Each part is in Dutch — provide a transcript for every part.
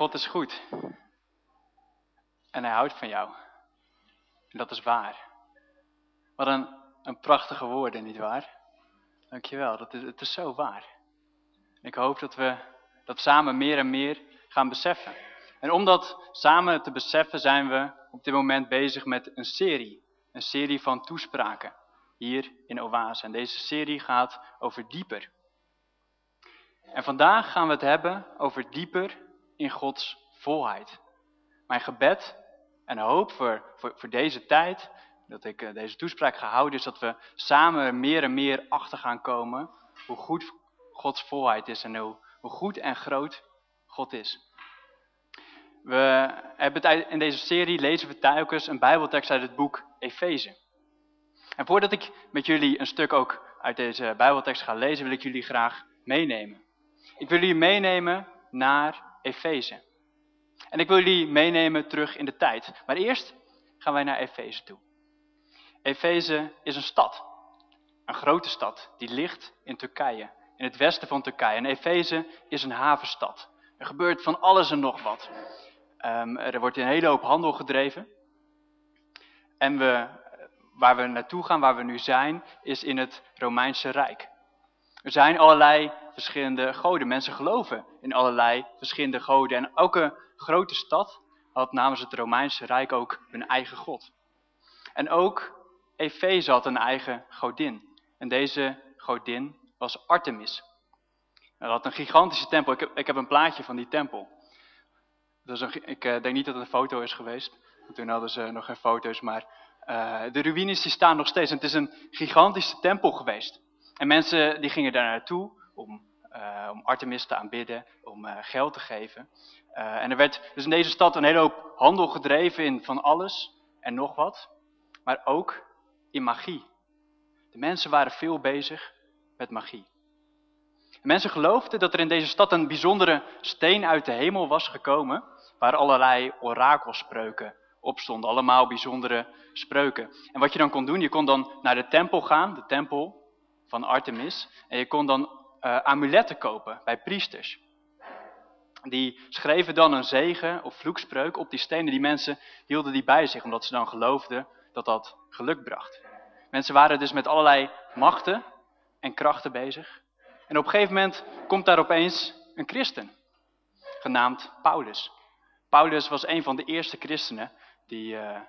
God is goed. En hij houdt van jou. En dat is waar. Wat een, een prachtige woorden, nietwaar? Dankjewel, dat is, het is zo waar. Ik hoop dat we dat samen meer en meer gaan beseffen. En om dat samen te beseffen zijn we op dit moment bezig met een serie. Een serie van toespraken hier in Oase. En deze serie gaat over dieper. En vandaag gaan we het hebben over dieper in Gods volheid. Mijn gebed en hoop voor, voor, deze tijd, dat ik eh, deze toespraak ga houden, is dat we samen meer en meer achter gaan komen hoe goed Gods volheid is en hoe, hoe goed en groot God is. We hebben in deze serie lezen we telkens een bijbeltekst uit het boek Efeze. En voordat ik met jullie een stuk ook uit deze bijbeltekst ga lezen, wil ik jullie graag meenemen. Ik wil jullie meenemen naar Efeze. En ik wil jullie meenemen terug in de tijd. Maar eerst gaan wij naar Efeze toe. Efeze is een stad. Een grote stad die ligt in Turkije. In het westen van Turkije. En Efeze is een havenstad. Er gebeurt van alles en nog wat. Um, er wordt een hele hoop handel gedreven. En we, waar we naartoe gaan, waar we nu zijn, is in het Romeinse Rijk. Er zijn allerlei verschillende goden. Mensen geloven in allerlei verschillende goden. En elke grote stad had namens het Romeinse Rijk ook hun eigen god. En ook Efeze had een eigen godin. En deze godin was Artemis. Hij had een gigantische tempel. Ik heb, ik heb een plaatje van die tempel. Dus een, ik uh, denk niet dat het een foto is geweest. Toen hadden ze nog geen foto's, maar uh, de ruïnes die staan nog steeds. En het is een gigantische tempel geweest. En mensen die gingen daar naartoe om, om Artemis te aanbidden, om geld te geven. en er werd dus in deze stad een hele hoop handel gedreven in van alles en nog wat. Maar ook in magie. De mensen waren veel bezig met magie. De mensen geloofden dat er in deze stad een bijzondere steen uit de hemel was gekomen, waar allerlei orakelspreuken op stonden, allemaal bijzondere spreuken. En wat je dan kon doen, je kon dan naar de tempel gaan, de tempel van Artemis, en je kon dan uh, amuletten kopen bij priesters. Die schreven dan een zegen of vloekspreuk op die stenen. Die mensen hielden die bij zich, omdat ze dan geloofden dat dat geluk bracht. Mensen waren dus met allerlei machten en krachten bezig. En op een gegeven moment komt daar opeens een christen, genaamd Paulus. Paulus was een van de eerste christenen die uh,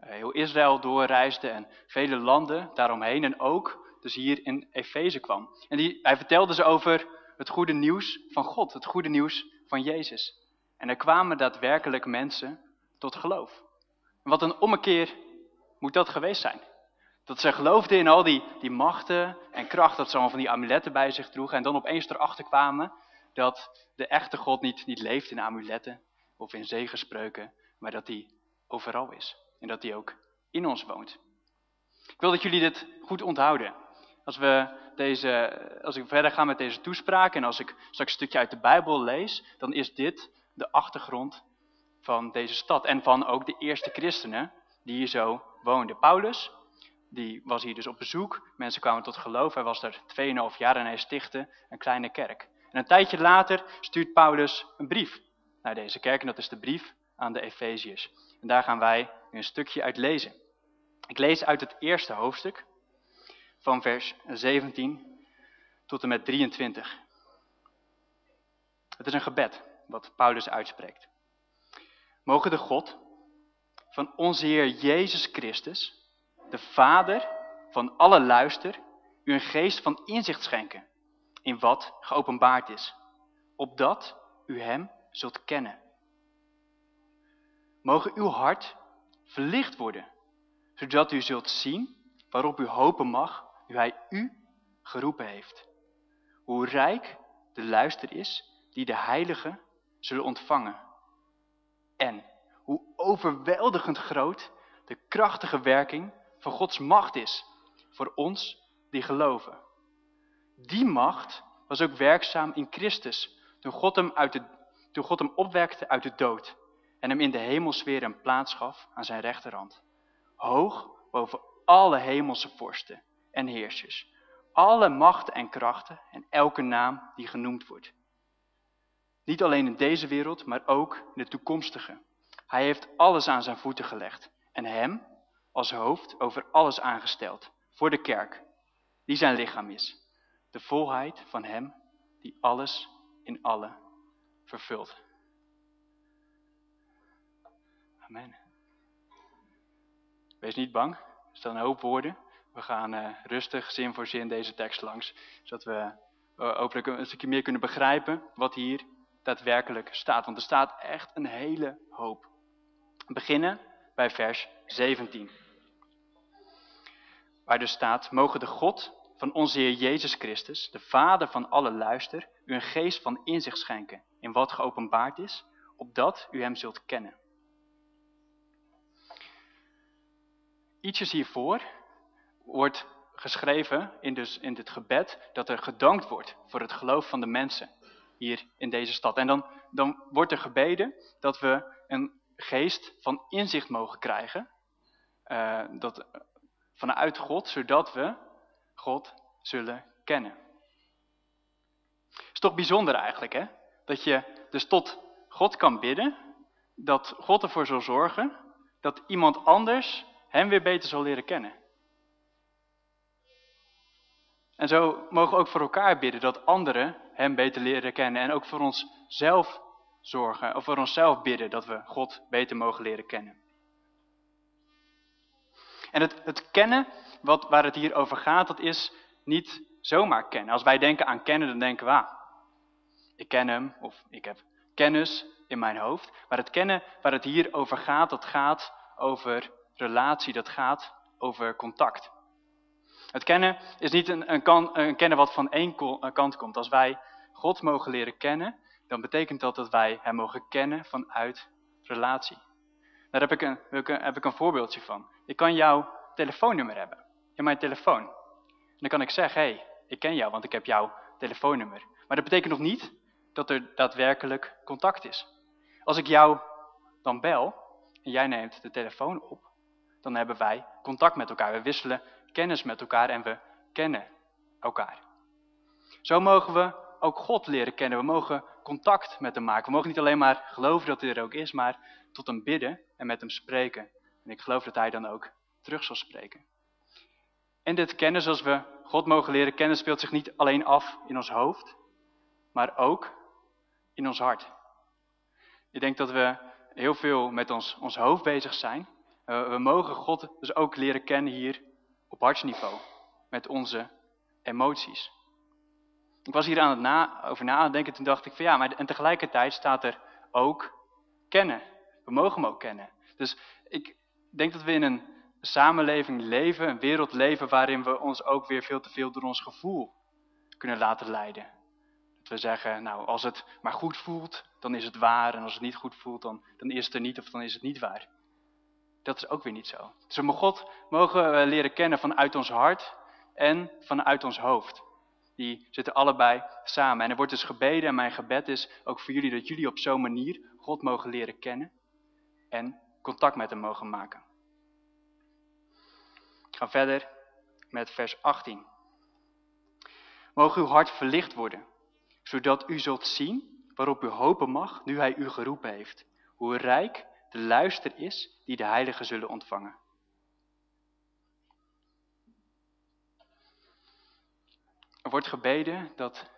heel Israël doorreisde en vele landen daaromheen en ook dus hier in Efeze kwam. En die, hij vertelde ze over het goede nieuws van God, het goede nieuws van Jezus. En er kwamen daadwerkelijk mensen tot geloof. Wat een ommekeer moet dat geweest zijn. Dat ze geloofden in al die, die machten en kracht, dat ze allemaal van die amuletten bij zich droegen. En dan opeens erachter kwamen dat de echte God niet, niet leeft in amuletten of in zegenspreuken, maar dat hij overal is. En dat hij ook in ons woont. Ik wil dat jullie dit goed onthouden. Als, we deze, als ik verder ga met deze toespraak en als ik straks een stukje uit de Bijbel lees, dan is dit de achtergrond van deze stad. En van ook de eerste christenen die hier zo woonden. Paulus, die was hier dus op bezoek. Mensen kwamen tot geloof. Hij was er 2,5 jaar en hij stichtte een kleine kerk. En een tijdje later stuurt Paulus een brief naar deze kerk. En dat is de brief aan de Efeziërs. En daar gaan wij een stukje uit lezen. Ik lees uit het eerste hoofdstuk van vers 17 tot en met 23. Het is een gebed wat Paulus uitspreekt. Mogen de God van onze Heer Jezus Christus de Vader van alle luister, u een geest van inzicht schenken in wat geopenbaard is, opdat u hem zult kennen. Mogen uw hart verlicht worden, zodat u zult zien waarop u hopen mag, nu hij u geroepen heeft. Hoe rijk de luister is die de heiligen zullen ontvangen. En hoe overweldigend groot de krachtige werking van Gods macht is voor ons die geloven. Die macht was ook werkzaam in Christus toen God hem, uit de, toen God hem opwekte uit de dood en hem in de hemelsfeer een plaats gaf aan zijn rechterhand. Hoog boven alle hemelse vorsten en heersers, alle machten en krachten en elke naam die genoemd wordt. Niet alleen in deze wereld, maar ook in de toekomstige. Hij heeft alles aan zijn voeten gelegd en hem als hoofd over alles aangesteld voor de kerk, die zijn lichaam is. De volheid van hem die alles in alle vervult. Amen. Wees niet bang, er staan een hoop woorden. We gaan uh, rustig, zin voor zin deze tekst langs, zodat we uh, hopelijk een stukje meer kunnen begrijpen wat hier daadwerkelijk staat. Want er staat echt een hele hoop. We beginnen bij vers 17. Waar dus staat, mogen de God van onze Heer Jezus Christus, de Vader van alle luister, u een geest van inzicht schenken in wat geopenbaard is, opdat u hem zult kennen. Ietsjes hiervoor wordt geschreven in, dus in dit gebed dat er gedankt wordt voor het geloof van de mensen hier in deze stad. En dan, dan wordt er gebeden dat we een geest van inzicht mogen krijgen. Uh, dat, vanuit God, zodat we God zullen kennen. is toch bijzonder eigenlijk, hè? Dat je dus tot God kan bidden, dat God ervoor zal zorgen dat iemand anders hem weer beter zal leren kennen. En zo mogen we ook voor elkaar bidden dat anderen hem beter leren kennen en ook voor onszelf zorgen, of voor onszelf bidden dat we God beter mogen leren kennen. En het, het kennen, wat, waar het hier over gaat, dat is niet zomaar kennen. Als wij denken aan kennen, dan denken we, ah, ik ken hem, of ik heb kennis in mijn hoofd. Maar het kennen waar het hier over gaat, dat gaat over relatie, dat gaat over contact. Het kennen is niet een, een, kan, een kennen wat van één kant komt. Als wij God mogen leren kennen, dan betekent dat dat wij hem mogen kennen vanuit relatie. Daar heb ik een, heb ik een voorbeeldje van. Ik kan jouw telefoonnummer hebben in mijn telefoon. Dan kan ik zeggen, hé, hey, ik ken jou, want ik heb jouw telefoonnummer. Maar dat betekent nog niet dat er daadwerkelijk contact is. Als ik jou dan bel en jij neemt de telefoon op, dan hebben wij contact met elkaar. We wisselen kennis met elkaar en we kennen elkaar. Zo mogen we ook God leren kennen. We mogen contact met hem maken. We mogen niet alleen maar geloven dat hij er ook is, maar tot hem bidden en met hem spreken. En ik geloof dat hij dan ook terug zal spreken. En dit kennen zoals we God mogen leren kennen speelt zich niet alleen af in ons hoofd, maar ook in ons hart. Ik denk dat we heel veel met ons, ons hoofd bezig zijn. Uh, we mogen God dus ook leren kennen hier op hartsniveau, met onze emoties. Ik was hier aan het na, over na aan denken, toen dacht ik van ja, maar en tegelijkertijd staat er ook kennen. We mogen hem ook kennen. Dus ik denk dat we in een samenleving leven, een wereld leven waarin we ons ook weer veel te veel door ons gevoel kunnen laten leiden. Dat we zeggen, nou als het maar goed voelt, dan is het waar. En als het niet goed voelt, dan, dan is het er niet of dan is het niet waar. Dat is ook weer niet zo. Dus we God mogen we leren kennen vanuit ons hart en vanuit ons hoofd. Die zitten allebei samen. En er wordt dus gebeden en mijn gebed is ook voor jullie dat jullie op zo'n manier God mogen leren kennen en contact met hem mogen maken. Ik ga verder met vers 18. Mogen uw hart verlicht worden, zodat u zult zien waarop u hopen mag nu hij u geroepen heeft. Hoe rijk de luister is die de heiligen zullen ontvangen. Er wordt gebeden dat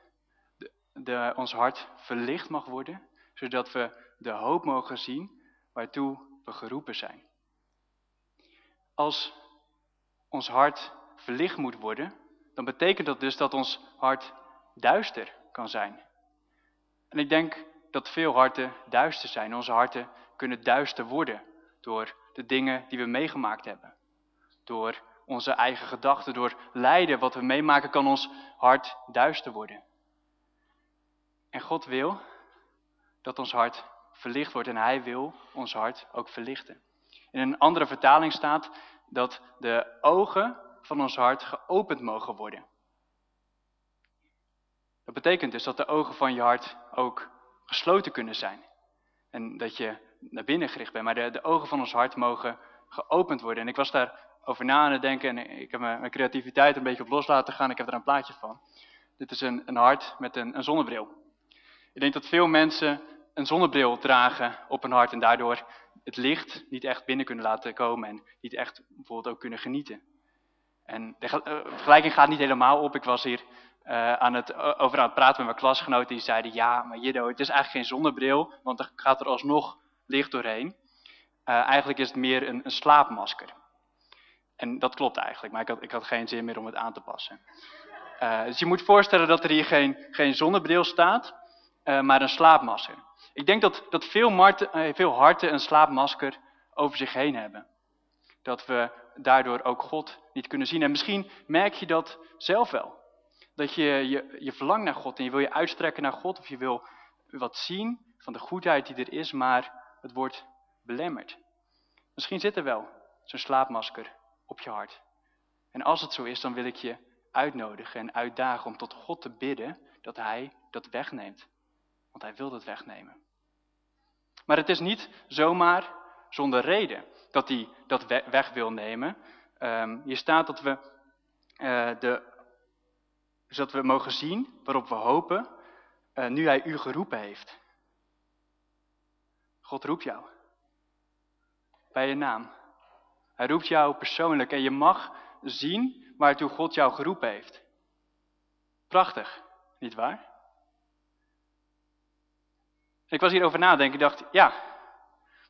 de, ons hart verlicht mag worden, zodat we de hoop mogen zien waartoe we geroepen zijn. Als ons hart verlicht moet worden, dan betekent dat dus dat ons hart duister kan zijn. En ik denk dat veel harten duister zijn. Onze harten kunnen duister worden door de dingen die we meegemaakt hebben. Door onze eigen gedachten, door lijden wat we meemaken kan ons hart duister worden. En God wil dat ons hart verlicht wordt en hij wil ons hart ook verlichten. In een andere vertaling staat dat de ogen van ons hart geopend mogen worden. Dat betekent dus dat de ogen van je hart ook gesloten kunnen zijn. En dat je naar binnen gericht bent. Maar de, de ogen van ons hart mogen geopend worden. En ik was daar over na aan het denken en ik heb mijn, creativiteit een beetje op los laten gaan. Ik heb er een plaatje van. Dit is een, een hart met een, een zonnebril. Ik denk dat veel mensen een zonnebril dragen op hun hart en daardoor het licht niet echt binnen kunnen laten komen en niet echt bijvoorbeeld ook kunnen genieten. En de eh, vergelijking gaat niet helemaal op. Ik was hier uh, aan het, over aan het praten met mijn klasgenoten die zeiden, ja, maar Jiddo, het is eigenlijk geen zonnebril, want dan gaat er alsnog licht doorheen. Uh, eigenlijk is het meer een, een, slaapmasker. En dat klopt eigenlijk, maar ik had, ik had geen zin meer om het aan te passen. Uh, dus je moet voorstellen dat er hier geen, geen zonnebril staat, maar een slaapmasker. Ik denk dat, dat veel, marten, veel harten een slaapmasker over zich heen hebben. Dat we daardoor ook God niet kunnen zien. En misschien merk je dat zelf wel. Dat je, je, je verlangt naar God en je wil je uitstrekken naar God. Of je wil wat zien van de goedheid die er is, maar het wordt belemmerd. Misschien zit er wel zo'n slaapmasker op je hart. En als het zo is, dan wil ik je uitnodigen en uitdagen om tot God te bidden dat Hij dat wegneemt. Want Hij wil dat wegnemen. Maar het is niet zomaar zonder reden dat hij dat weg wil nemen. Um, hier staat dat we, uh, de, we mogen zien waarop we hopen, uh, nu hij u geroepen heeft. God roept jou. Bij je naam. Hij roept jou persoonlijk en je mag zien waartoe God jou geroepen heeft. Prachtig, niet waar? Ik was hierover nadenken. Ik dacht, ja,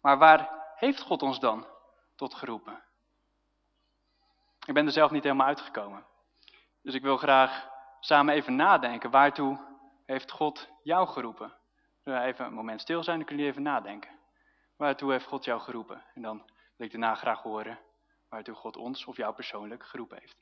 maar waar heeft God ons dan tot geroepen? Ik ben er zelf niet helemaal uitgekomen. Dus ik wil graag samen even nadenken. Waartoe heeft God jou geroepen? Zullen we even een moment stil zijn, dan kunnen jullie even nadenken. Waartoe heeft God jou geroepen? En dan wil ik daarna graag horen waartoe God ons of jou persoonlijk geroepen heeft.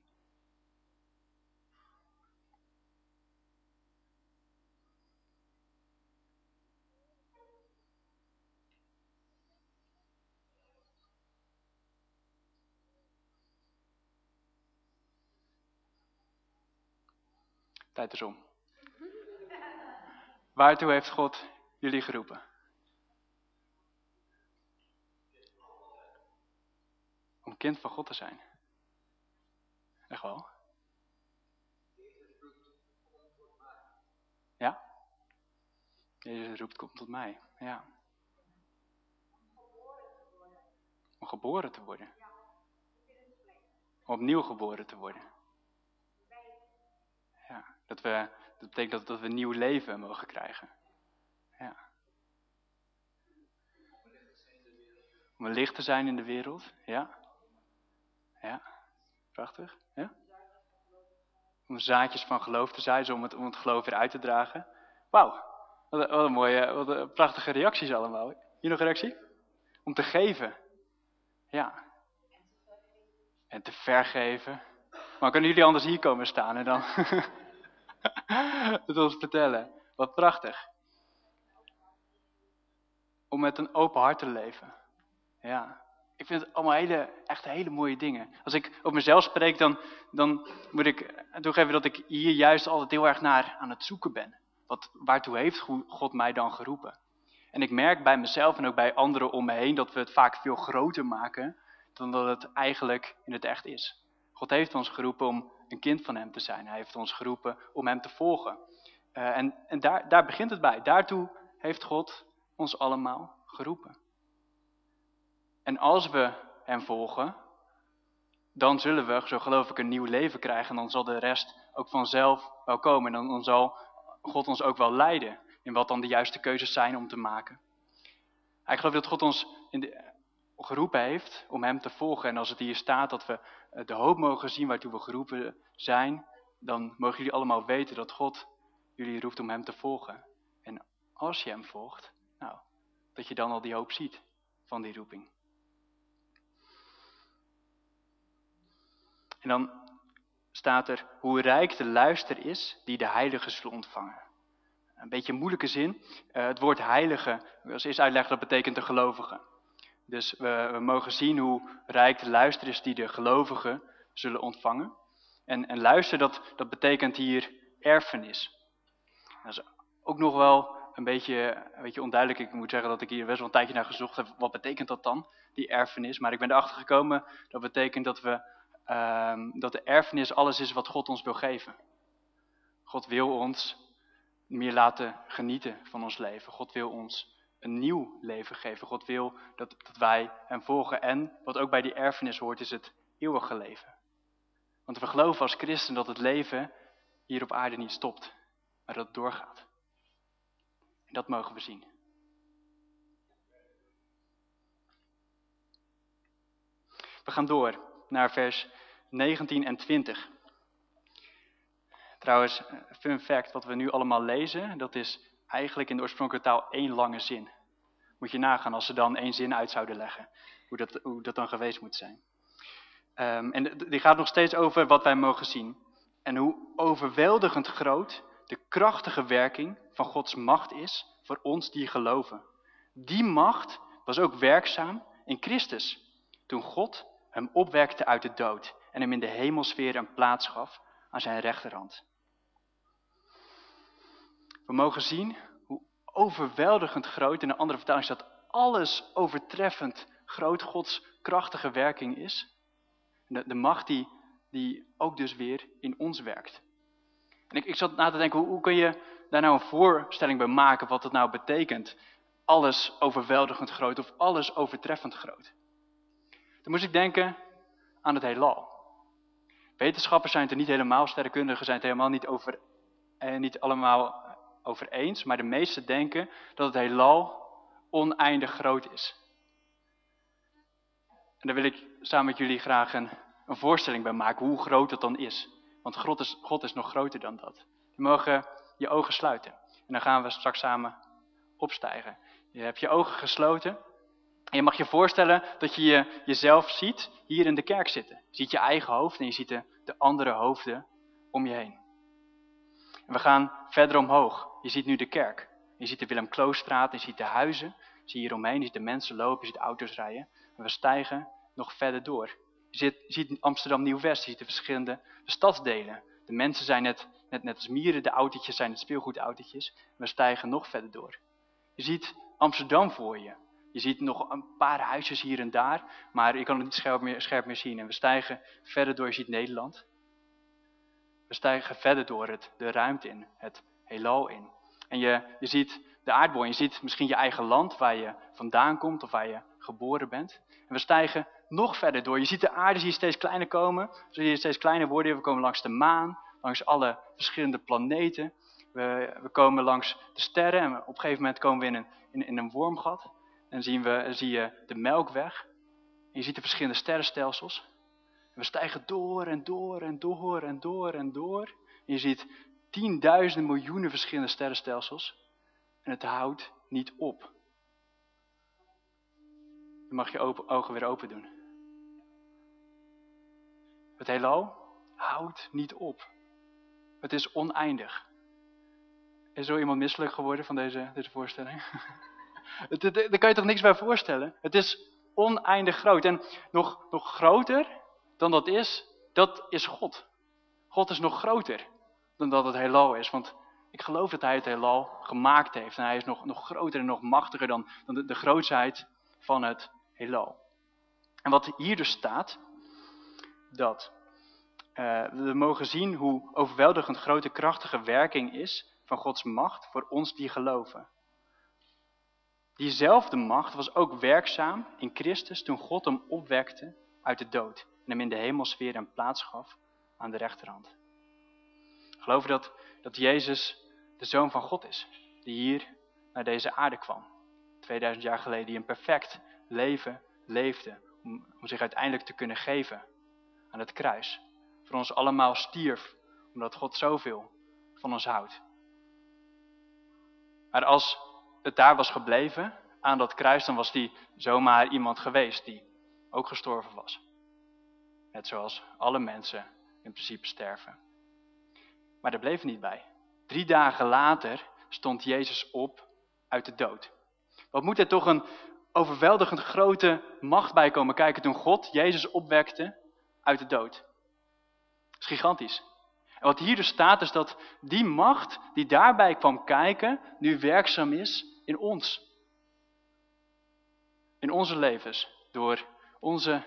Tijd is om. Waartoe heeft God jullie geroepen? Om kind van God te zijn. Echt wel? Ja? Jezus roept, kom tot mij. Ja. Om geboren te worden. Om opnieuw geboren te worden. Dat, we, dat betekent dat, dat we een nieuw leven mogen krijgen. Ja. Om een licht te zijn in de wereld. Ja. Ja. Prachtig. Ja. Om zaadjes van geloof te zijn, om het, om het geloof weer uit te dragen. Wauw. Wat, een mooie, wat een prachtige reacties allemaal. Hier nog een reactie? Om te geven. Ja. En te vergeven. Maar kunnen jullie anders hier komen staan en dan... het ons vertellen. Wat prachtig. Om met een open hart te leven. Ja. Ik vind het allemaal hele, echt hele mooie dingen. Als ik op mezelf spreek, dan, dan moet ik toegeven dat ik hier juist altijd heel erg naar aan het zoeken ben. Wat, waartoe heeft God mij dan geroepen? En ik merk bij mezelf en ook bij anderen om me heen dat we het vaak veel groter maken dan dat het eigenlijk in het echt is. God heeft ons geroepen om een kind van hem te zijn. Hij heeft ons geroepen om hem te volgen. Uh, en en daar, daar begint het bij. Daartoe heeft God ons allemaal geroepen. En als we hem volgen, dan zullen we, zo geloof ik, een nieuw leven krijgen. En dan zal de rest ook vanzelf wel komen. En dan, zal God ons ook wel leiden in wat dan de juiste keuzes zijn om te maken. Ik geloof dat God ons in geroepen heeft om hem te volgen. En als het hier staat dat we eh, de hoop mogen zien waartoe we geroepen zijn, dan mogen jullie allemaal weten dat God jullie roept om hem te volgen. En als je hem volgt, nou, dat je dan al die hoop ziet van die roeping. En dan staat er hoe rijk de luister is die de heiligen zullen ontvangen. Een beetje een moeilijke zin. Uh, het woord heilige, als eerst uitleggen, dat betekent de gelovigen. Dus we, mogen zien hoe rijk de luister is die de gelovigen zullen ontvangen. En, en luister, dat, dat betekent hier erfenis. Dat is ook nog wel een beetje, een beetje onduidelijk. Ik moet zeggen dat ik hier best wel een tijdje naar gezocht heb. Wat betekent dat dan, die erfenis? Maar ik ben erachter gekomen, dat betekent dat, we, um, dat de erfenis alles is wat God ons wil geven. God wil ons meer laten genieten van ons leven. God wil ons een nieuw leven geven. God wil dat, dat wij hem volgen. En wat ook bij die erfenis hoort, is het eeuwige leven. Want we geloven als christen dat het leven hier op aarde niet stopt, maar dat het doorgaat. En dat mogen we zien. We gaan door naar vers 19 en 20. Trouwens, fun fact, wat we nu allemaal lezen, dat is eigenlijk in de oorspronkelijke taal één lange zin. Moet je nagaan als ze dan één zin uit zouden leggen, hoe dat, hoe dat dan geweest moet zijn. Um, en die gaat nog steeds over wat wij mogen zien. En hoe overweldigend groot de krachtige werking van Gods macht is voor ons die geloven. Die macht was ook werkzaam in Christus, toen God hem opwekte uit de dood en hem in de hemelsfeer een plaats gaf aan zijn rechterhand. We mogen zien hoe overweldigend groot, in een andere vertaling staat, alles overtreffend groot Gods krachtige werking is. De, de macht die, die ook dus weer in ons werkt. En ik, ik zat na te denken, hoe, hoe kun je daar nou een voorstelling bij maken wat het nou betekent? Alles overweldigend groot of alles overtreffend groot. Dan moest ik denken aan het heelal. Wetenschappers zijn het er niet helemaal, sterrenkundigen zijn het helemaal niet, over, eh, niet allemaal over eens, maar de meesten denken dat het heelal oneindig groot is. En daar wil ik samen met jullie graag een, een voorstelling bij maken, hoe groot het dan is. Want God is, God is nog groter dan dat. Je mogen je ogen sluiten. En dan gaan we straks samen opstijgen. Je hebt je ogen gesloten. En je mag je voorstellen dat je, je jezelf ziet hier in de kerk zitten. Je ziet je eigen hoofd en je ziet de andere hoofden om je heen. En we gaan verder omhoog. Je ziet nu de kerk. Je ziet de Willem Kloosstraat, je ziet de huizen. Je ziet hier omheen, je ziet de mensen lopen, je ziet auto's rijden. En we stijgen nog verder door. Je ziet, ziet Amsterdam Nieuw-West, je ziet de verschillende stadsdelen. De mensen zijn net, net, net als mieren, de autootjes zijn het speelgoedautootjes. We stijgen nog verder door. Je ziet Amsterdam voor je. Je ziet nog een paar huisjes hier en daar, maar je kan het niet scherp meer, scherp meer zien. En we stijgen verder door, je ziet Nederland. We stijgen verder door het, de ruimte in, het heelal in. En je, je ziet de aardbol, je ziet misschien je eigen land waar je vandaan komt of waar je geboren bent. En we stijgen nog verder door. Je ziet de aarde steeds kleiner komen. Zie je steeds kleiner worden. We komen langs de maan, langs alle verschillende planeten. We, we komen langs de sterren en op een gegeven moment komen we in een, in, in een wormgat. En zien we, zie je de melkweg. En je ziet de verschillende sterrenstelsels. We stijgen door en door en door en door en door. En je ziet tienduizenden miljoenen verschillende sterrenstelsels. En het houdt niet op. Dan mag je ogen weer open doen. Het heelal houdt niet op. Het is oneindig. Is er iemand misselijk geworden van deze, deze voorstelling? Daar kan je toch niks bij voorstellen? Het is oneindig groot. En nog, nog groter dan dat is, dat is God. God is nog groter dan dat het heelal is. Want ik geloof dat hij het heelal gemaakt heeft. En hij is nog, nog groter en nog machtiger dan, dan de, de grootsheid van het heelal. En wat hier dus staat, dat uh, we mogen zien hoe overweldigend grote krachtige werking is van Gods macht voor ons die geloven. Diezelfde macht was ook werkzaam in Christus toen God hem opwekte uit de dood en hem in de hemelsfeer een plaats gaf aan de rechterhand. Geloven dat, dat Jezus de Zoon van God is, die hier naar deze aarde kwam. 2000 jaar geleden, die een perfect leven leefde om, om zich uiteindelijk te kunnen geven aan het kruis. Voor ons allemaal stierf, omdat God zoveel van ons houdt. Maar als het daar was gebleven, aan dat kruis, dan was die zomaar iemand geweest die ook gestorven was. Net zoals alle mensen in principe sterven. Maar daar bleef niet bij. Drie dagen later stond Jezus op uit de dood. Wat moet er toch een overweldigend grote macht bij komen kijken toen God Jezus opwekte uit de dood. Dat is gigantisch. En wat hier dus staat is dat die macht die daarbij kwam kijken, nu werkzaam is in ons. In onze levens, door onze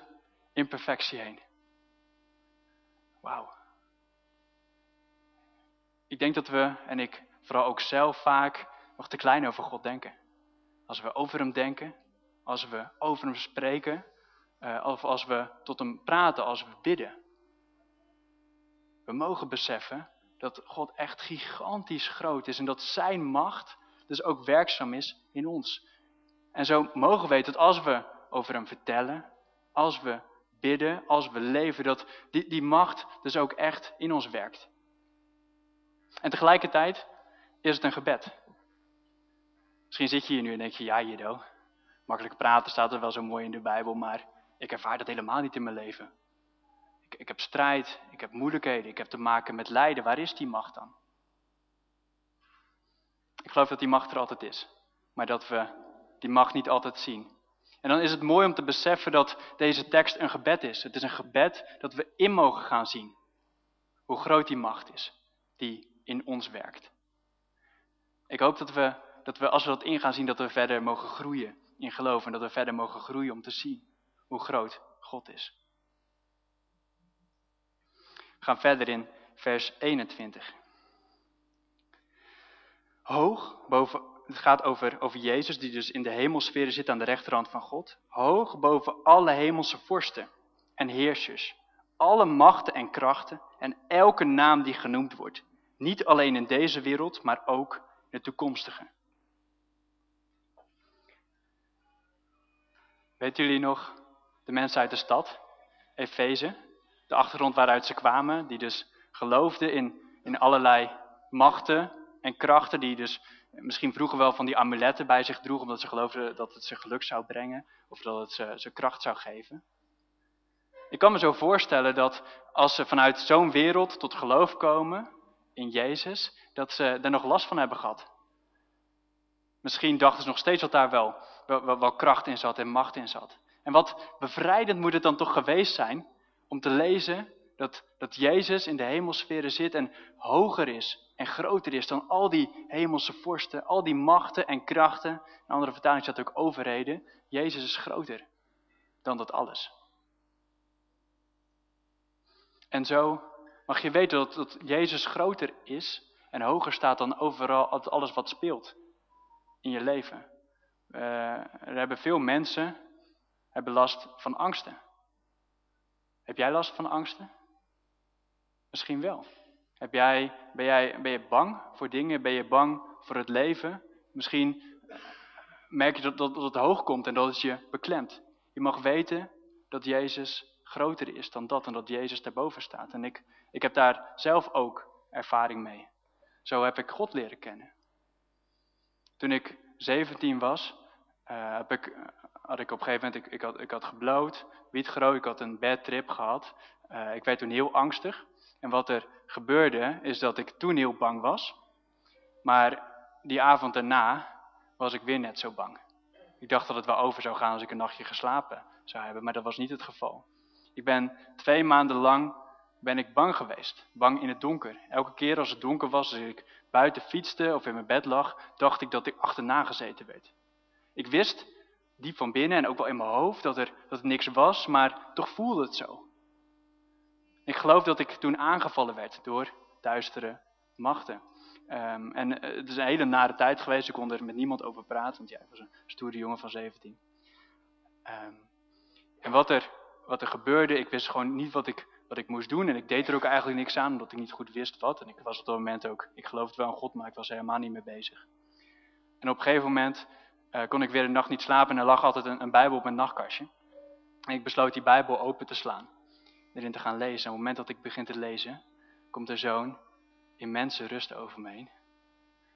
imperfectie heen. Wauw. Ik denk dat we, en ik vooral ook zelf vaak nog te klein over God denken. Als we over hem denken, als we over hem spreken, uh, of als we tot hem praten, als we bidden. We mogen beseffen dat God echt gigantisch groot is en dat zijn macht dus ook werkzaam is in ons. En zo mogen we weten dat als we over hem vertellen, als we bidden, als we leven, dat die, die macht dus ook echt in ons werkt. En tegelijkertijd is het een gebed. Misschien zit je hier nu en denk je, ja Jido, makkelijk praten staat er wel zo mooi in de Bijbel, maar ik ervaar dat helemaal niet in mijn leven. Ik, ik heb strijd, ik heb moeilijkheden, ik heb te maken met lijden. Waar is die macht dan? Ik geloof dat die macht er altijd is, maar dat we die macht niet altijd zien. En dan is het mooi om te beseffen dat deze tekst een gebed is. Het is een gebed dat we in mogen gaan zien. Hoe groot die macht is, die in ons werkt. Ik hoop dat we, dat we als we dat in gaan zien, dat we verder mogen groeien in geloof. En dat we verder mogen groeien om te zien hoe groot God is. We gaan verder in vers 21. Hoog boven, het gaat over, over Jezus, die dus in de hemelsferen zit aan de rechterhand van God. Hoog boven alle hemelse vorsten en heersers, alle machten en krachten en elke naam die genoemd wordt. Niet alleen in deze wereld, maar ook in de toekomstige. Weten jullie nog de mensen uit de stad, Efeze, de achtergrond waaruit ze kwamen, die dus geloofden in, in allerlei machten en krachten, die dus misschien vroeger wel van die amuletten bij zich droegen, omdat ze geloofden dat het ze geluk zou brengen, of dat het ze, ze kracht zou geven. Ik kan me zo voorstellen dat als ze vanuit zo'n wereld tot geloof komen in Jezus, dat ze er nog last van hebben gehad. Misschien dachten ze nog steeds dat daar wel, wel kracht in zat en macht in zat. En wat bevrijdend moet het dan toch geweest zijn om te lezen dat, dat Jezus in de hemelsferen zit en hoger is en groter is dan al die hemelse vorsten, al die machten en krachten. In andere vertaling staat ook overheden. Jezus is groter dan dat alles. En zo mag je weten dat, dat Jezus groter is en hoger staat dan overal alles wat speelt in je leven. Uh, er hebben veel mensen hebben last van angsten. Heb jij last van angsten? Misschien wel. Heb jij, ben, jij, ben je bang voor dingen? Ben je bang voor het leven? Misschien merk je dat, dat, dat het hoog komt en dat het je beklemt. Je mag weten dat Jezus groter is dan dat en dat Jezus daarboven staat. En ik, ik heb daar zelf ook ervaring mee. Zo heb ik God leren kennen. Toen ik 17 was, uh, heb ik, had ik op een gegeven moment, ik, ik, had, ik had gebloot, ik had een bad trip gehad. Uh, ik werd toen heel angstig. En wat er gebeurde, is dat ik toen heel bang was. Maar die avond daarna was ik weer net zo bang. Ik dacht dat het wel over zou gaan als ik een nachtje geslapen zou hebben, maar dat was niet het geval. Ik ben twee maanden lang ben ik bang geweest. Bang in het donker. Elke keer als het donker was, als ik buiten fietste of in mijn bed lag, dacht ik dat ik achterna gezeten werd. Ik wist diep van binnen en ook wel in mijn hoofd dat er, dat er niks was, maar toch voelde het zo. Ik geloof dat ik toen aangevallen werd door duistere machten. Um, en uh, het is een hele nare tijd geweest, ik kon er met niemand over praten, want jij was een stoere jongen van 17. Um, ehm, en wat er, wat er gebeurde, ik wist gewoon niet wat ik, wat ik moest doen en ik deed er ook eigenlijk niks aan, omdat ik niet goed wist wat. En ik was op dat moment ook, ik geloofde wel in God, maar ik was helemaal niet mee bezig. En op een gegeven moment uh, kon ik weer een nacht niet slapen en er lag altijd een, een Bijbel op mijn nachtkastje. En ik besloot die Bijbel open te slaan, erin te gaan lezen. En op het moment dat ik begin te lezen, komt er zo'n immense rust over me heen.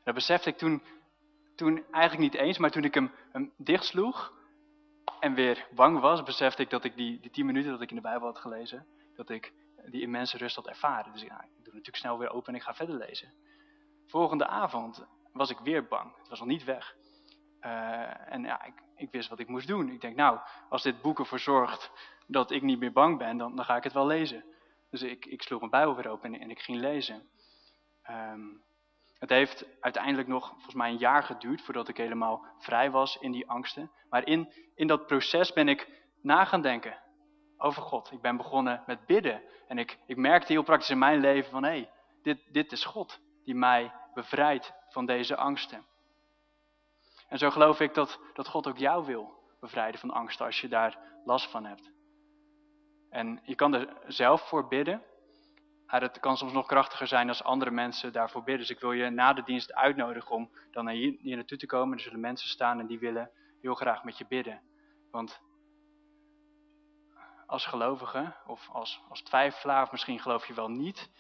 dat besefte ik toen, toen eigenlijk niet eens, maar toen ik hem, hem dichtsloeg en weer bang was, besefte ik dat ik die, die tien minuten dat ik in de Bijbel had gelezen, dat ik die immense rust had ervaren. Dus ja, ik doe natuurlijk snel weer open en ik ga verder lezen. Volgende avond was ik weer bang. Het was nog niet weg. Uh, en ja, ik, ik, wist wat ik moest doen. Ik denk, nou, als dit boek ervoor zorgt dat ik niet meer bang ben, dan, dan ga ik het wel lezen. Dus ik, ik sloeg mijn Bijbel weer open en, en ik ging lezen. Um, het heeft uiteindelijk nog volgens mij een jaar geduurd voordat ik helemaal vrij was in die angsten. Maar in, in dat proces ben ik na gaan denken over God. Ik ben begonnen met bidden. En ik, ik merkte heel praktisch in mijn leven van, hé, hey, dit, dit is God die mij bevrijdt van deze angsten. En zo geloof ik dat, dat God ook jou wil bevrijden van angsten als je daar last van hebt. En je kan er zelf voor bidden. Maar het kan soms nog krachtiger zijn als andere mensen daarvoor bidden. Dus ik wil je na de dienst uitnodigen om dan hier, hier naartoe te komen. Er zullen mensen staan en die willen heel graag met je bidden. Want als gelovige of als, als twijfelaar, of misschien geloof je wel niet.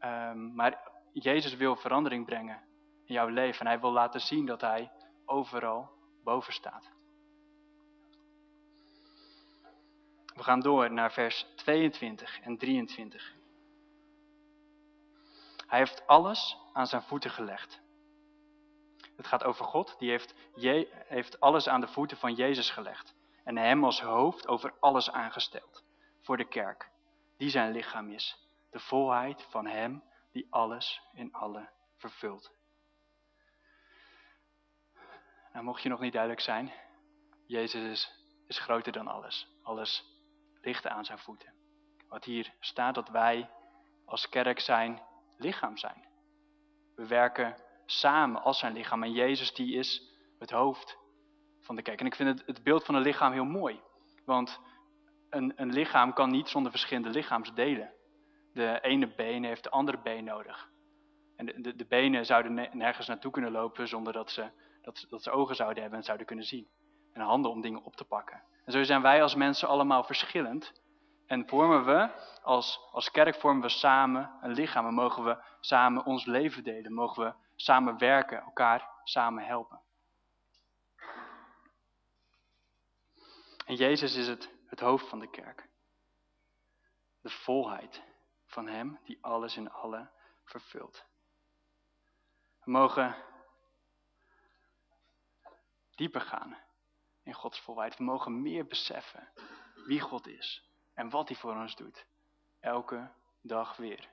Um, maar Jezus wil verandering brengen in jouw leven. En hij wil laten zien dat hij overal boven staat. We gaan door naar vers 22 en 23. Hij heeft alles aan zijn voeten gelegd. Het gaat over God, die heeft, heeft alles aan de voeten van Jezus gelegd. En hem als hoofd over alles aangesteld. Voor de kerk, die zijn lichaam is. De volheid van hem die alles in alle vervult. Nou, mocht je nog niet duidelijk zijn, Jezus is, is groter dan alles. Alles ligt aan zijn voeten. Wat hier staat dat wij als kerk zijn lichaam zijn. We werken samen als zijn lichaam en Jezus die is het hoofd van de kerk. En ik vind het, het beeld van een lichaam heel mooi. Want een, een lichaam kan niet zonder verschillende lichaamsdelen. De ene been heeft de andere been nodig. En de, de, de benen zouden nergens naartoe kunnen lopen zonder dat ze, dat, dat ze ogen zouden hebben en zouden kunnen zien. En handen om dingen op te pakken. En zo zijn wij als mensen allemaal verschillend. En vormen we, als, als kerk vormen we samen een lichaam. En mogen we samen ons leven delen. Mogen we samen werken, elkaar samen helpen. En Jezus is het, het hoofd van de kerk. De volheid van Hem die alles in alle vervult. We mogen dieper gaan in Gods volheid. We mogen meer beseffen wie God is en wat hij voor ons doet. Elke dag weer.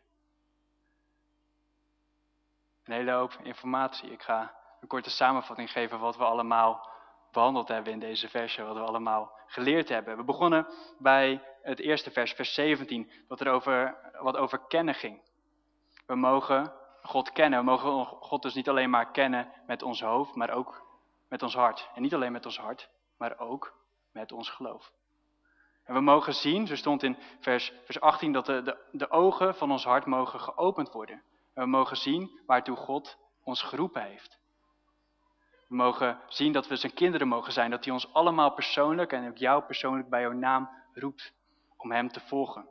Een hele hoop informatie. Ik ga een korte samenvatting geven wat we allemaal behandeld hebben in deze versje, wat we allemaal geleerd hebben. We begonnen bij het eerste vers, vers 17, wat, er over, wat over kennen ging. We mogen God kennen. We mogen God dus niet alleen maar kennen met ons hoofd, maar ook met ons hart. En niet alleen met ons hart, maar ook met ons geloof. En we mogen zien, zo stond in vers, vers 18, dat de, de, de ogen van ons hart mogen geopend worden. En we mogen zien waartoe God ons geroepen heeft. We mogen zien dat we zijn kinderen mogen zijn, dat hij ons allemaal persoonlijk en ook jou persoonlijk bij jouw naam roept om hem te volgen.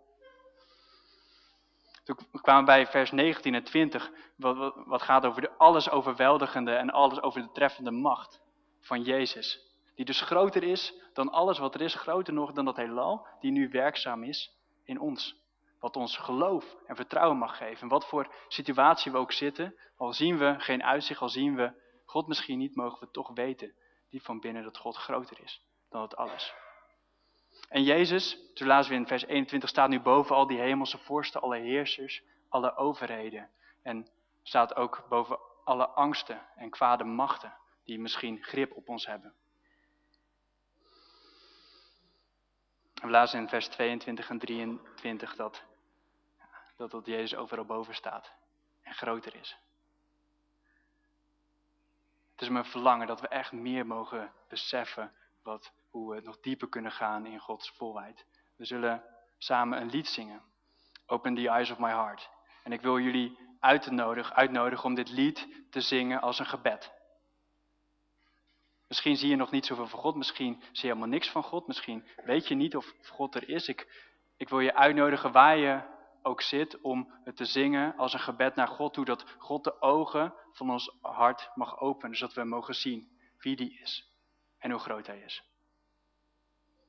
Toen kwamen we bij vers 19 en 20, wat, wat, gaat over de alles overweldigende en alles over de treffende macht van Jezus. Die dus groter is dan alles wat er is, groter nog dan dat heelal, die nu werkzaam is in ons. Wat ons geloof en vertrouwen mag geven. En wat voor situatie we ook zitten, al zien we geen uitzicht, al zien we God misschien niet, mogen we toch weten, die van binnen, dat God groter is dan het alles. En Jezus, zo lazen we in vers 21, staat nu boven al die hemelse vorsten, alle heersers, alle overheden. En staat ook boven alle angsten en kwade machten die misschien grip op ons hebben. We lazen in vers 22 en 23 dat, dat, dat Jezus overal boven staat en groter is. Het is mijn verlangen dat we echt meer mogen beseffen wat, hoe we nog dieper kunnen gaan in Gods volheid. We zullen samen een lied zingen. Open the eyes of my heart. En ik wil jullie uitnodigen, uitnodigen om dit lied te zingen als een gebed. Misschien zie je nog niet zoveel van God, misschien zie je helemaal niks van God, misschien weet je niet of God er is. Ik, ik wil je uitnodigen waar je ook zit om het te zingen als een gebed naar God toe, dat God de ogen van ons hart mag openen, zodat we mogen zien wie die is en hoe groot hij is.